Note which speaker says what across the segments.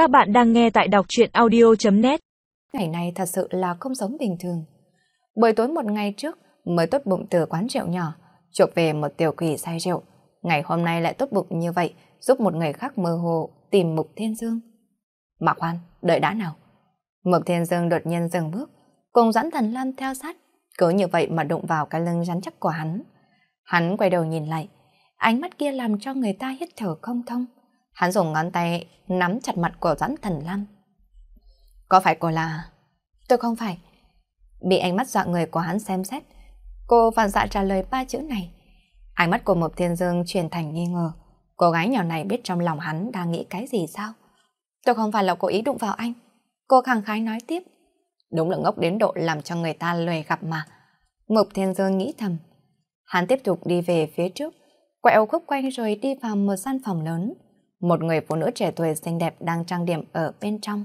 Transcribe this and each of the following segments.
Speaker 1: Các bạn đang nghe tại đọc truyện audio.net
Speaker 2: Ngày này thật sự là không giống bình thường. Buổi tối một ngày trước mới tốt bụng từ quán rượu nhỏ, chuộc về một tiểu quỷ say rượu. Ngày hôm nay lại tốt bụng như vậy, giúp một người khác mơ hồ tìm Mục Thiên Dương. Mạc Hoan, đợi đã nào. Mục Thiên Dương đột nhiên dừng bước, cùng dẫn thần Lam theo sát, cứ như vậy mà đụng vào cái lưng rắn chắc của hắn. Hắn quay đầu nhìn lại, ánh mắt kia làm cho người ta hít thở không thông. Hắn dùng ngón tay nắm chặt mặt của Doãn Thần Lam. Có phải cô là... Tôi không phải. Bị ánh mắt dọa người của hắn xem xét, cô phản xạ dạ trả lời ba chữ này. Ánh mắt của Mộc Thiên Dương chuyển thành nghi ngờ. Cô gái nhỏ này biết trong lòng hắn đang nghĩ cái gì sao? Tôi không phải là cố ý đụng vào anh. Cô khẳng khái nói tiếp. Đúng là ngốc đến độ làm cho người ta lười gặp mà. Mộc Thiên Dương nghĩ thầm. Hắn tiếp tục đi về phía trước, quẹo khúc quanh rồi đi vào một gian phòng lớn. Một người phụ nữ trẻ tuổi xinh đẹp đang trang điểm ở bên trong.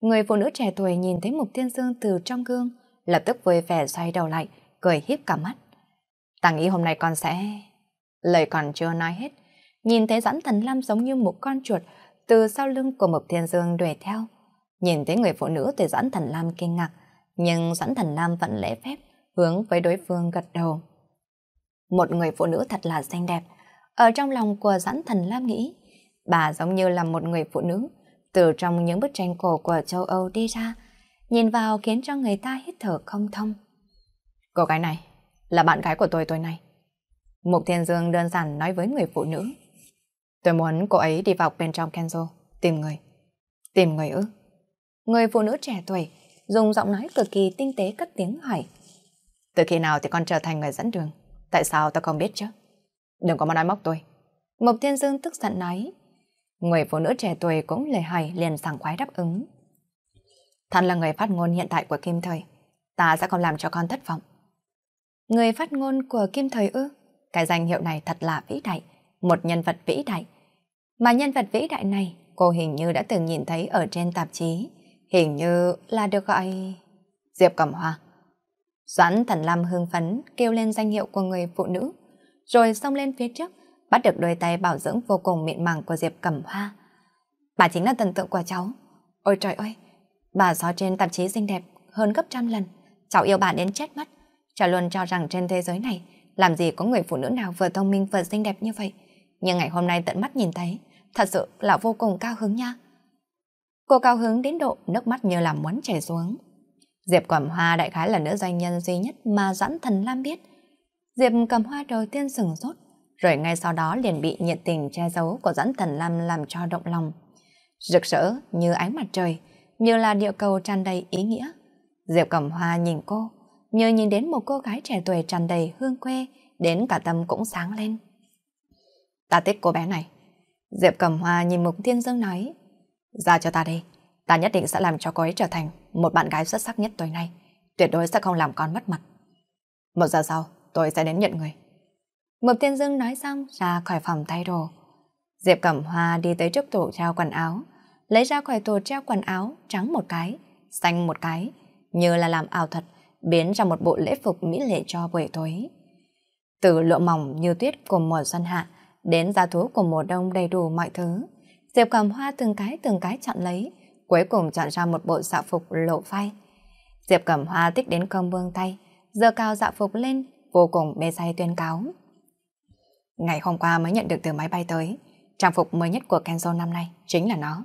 Speaker 2: Người phụ nữ trẻ tuổi nhìn thấy Mục Thiên Dương từ trong gương, lập tức vui vẻ xoay đầu lại, cười hiếp cả mắt. Ta nghĩ hôm nay con sẽ... Lời còn chưa nói hết, nhìn thấy Doãn Thần Lam giống như một con chuột từ sau lưng của Mục Thiên Dương đuổi theo. Nhìn thấy người phụ nữ thì Doãn Thần Lam kinh ngạc, nhưng Doãn Thần Lam vẫn lễ phép, hướng với đối phương gật đầu. Một người phụ nữ thật là xinh đẹp, ở trong lòng của Doãn Thần Lam nghĩ, bà giống như là một người phụ nữ từ trong những bức tranh cổ của châu Âu đi ra, nhìn vào khiến cho người ta hít thở không thông. Cô gái này là bạn gái của tôi tối nay. Mục Thiên Dương đơn giản nói với người phụ nữ. Tôi muốn cô ấy đi vào bên trong Kenzo, tìm người. Tìm người ư? Người phụ nữ trẻ tuổi, dùng giọng nói cực kỳ tinh tế cất tiếng hỏi. Từ khi nào thì con trở thành người dẫn đường? Tại sao tôi không biết chứ? Đừng có mà nói móc tôi. Mục Thiên Dương tức giận nói. Người phụ nữ trẻ tuổi cũng lời hỏi liền sảng khoái đáp ứng. Thân là người phát ngôn hiện tại của Kim Thời, ta sẽ không làm cho con thất vọng. Người phát ngôn của Kim Thời ư? Cái danh hiệu này thật là vĩ đại, một nhân vật vĩ đại. Mà nhân vật vĩ đại này, cô hình như đã từng nhìn thấy ở trên tạp chí, hình như là được gọi... Diệp Cẩm Hoa. Doãn Thần Lam hưng phấn kêu lên danh hiệu của người phụ nữ, rồi xông lên phía trước, bắt được đôi tay bảo dưỡng vô cùng mịn màng của Diệp Cẩm Hoa. Bà chính là thần tượng của cháu. Ôi trời ơi, bà so trên tạp chí xinh đẹp hơn gấp trăm lần. Cháu yêu bà đến chết mất. Cháu luôn cho rằng trên thế giới này làm gì có người phụ nữ nào vừa thông minh vừa xinh đẹp như vậy. Nhưng ngày hôm nay tận mắt nhìn thấy, thật sự là vô cùng cao hứng nha. Cô cao hứng đến độ nước mắt như là muốn chảy xuống. Diệp Cẩm Hoa đại khái là nữ doanh nhân duy nhất mà Doãn Thần Lam biết. Diệp Cẩm Hoa đầu tiên sừng sốt, rồi ngay sau đó liền bị nhiệt tình che giấu của Doãn Thần Lam làm cho động lòng. Rực rỡ như ánh mặt trời, như là địa cầu tràn đầy ý nghĩa. Diệp Cẩm Hoa nhìn cô, như nhìn đến một cô gái trẻ tuổi tràn đầy hương quê, đến cả tâm cũng sáng lên. Ta thích cô bé này. Diệp Cẩm Hoa nhìn Mục Thiên Dương nói, ra cho ta đi, ta nhất định sẽ làm cho cô ấy trở thành một bạn gái xuất sắc nhất tối nay, tuyệt đối sẽ không làm con mất mặt. Một giờ sau, tôi sẽ đến nhận người. Mục Thiên Dương nói xong ra khỏi phòng thay đồ. Diệp Cẩm Hoa đi tới trước tủ treo quần áo, lấy ra khỏi tủ treo quần áo trắng một cái, xanh một cái, như là làm ảo thuật, biến ra một bộ lễ phục mỹ lệ cho buổi tối. Từ lụa mỏng như tuyết của mùa xuân hạ đến da thú của mùa đông đầy đủ mọi thứ, Diệp Cẩm Hoa từng cái từng cái chọn lấy, cuối cùng chọn ra một bộ dạ phục lộ phai. Diệp Cẩm Hoa tích đến không buông tay, giơ cao dạ phục lên, vô cùng mê say tuyên cáo. Ngày hôm qua mới nhận được từ máy bay tới, trang phục mới nhất của Kenzo năm nay chính là nó.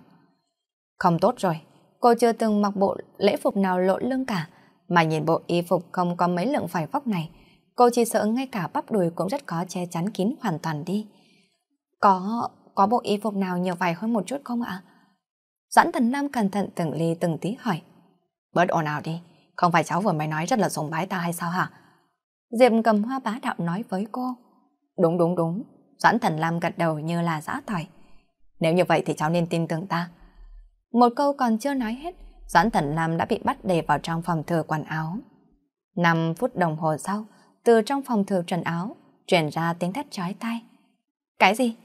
Speaker 2: Không tốt rồi, cô chưa từng mặc bộ lễ phục nào lộ lưng cả, mà nhìn bộ y phục không có mấy lượng phải vóc này, cô chỉ sợ ngay cả bắp đùi cũng rất khó che chắn kín hoàn toàn đi. Có, có bộ y phục nào nhiều vải hơn một chút không ạ? Doãn thần Nam cẩn thận từng ly từng tí hỏi. Bớt ồn ào đi, không phải cháu vừa mới nói rất là sùng bái ta hay sao hả? Diệp cầm hoa bá đạo nói với cô. Đúng đúng đúng, Doãn thần Lam gật đầu như là giã tỏi. Nếu như vậy thì cháu nên tin tưởng ta. Một câu còn chưa nói hết, Doãn thần Lam đã bị bắt đề vào trong phòng thừa quần áo. 5 phút đồng hồ sau, từ trong phòng thừa trần áo, truyền ra tiếng thét chói tai. Cái gì?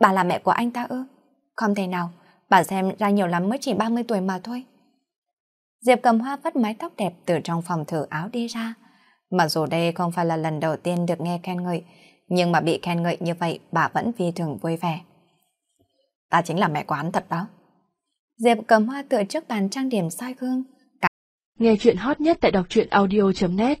Speaker 2: Bà là mẹ của anh ta ư? Không thể nào, bà xem ra nhiều lắm mới chỉ 30 tuổi mà thôi. Diệp cầm hoa vắt mái tóc đẹp từ trong phòng thử áo đi ra. Mặc dù đây không phải là lần đầu tiên được nghe khen ngợi, nhưng mà bị khen ngợi như vậy, bà vẫn phi thường vui vẻ. Ta chính là mẹ quán thật đó. Diệp cầm hoa tựa trước bàn trang điểm soi gương.
Speaker 1: Nghe chuyện hot nhất tại đọc truyện audio.net